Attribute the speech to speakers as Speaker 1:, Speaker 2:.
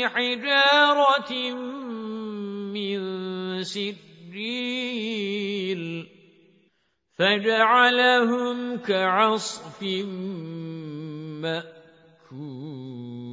Speaker 1: بحجارة من سجيل فجعلهم كعصف مأكول.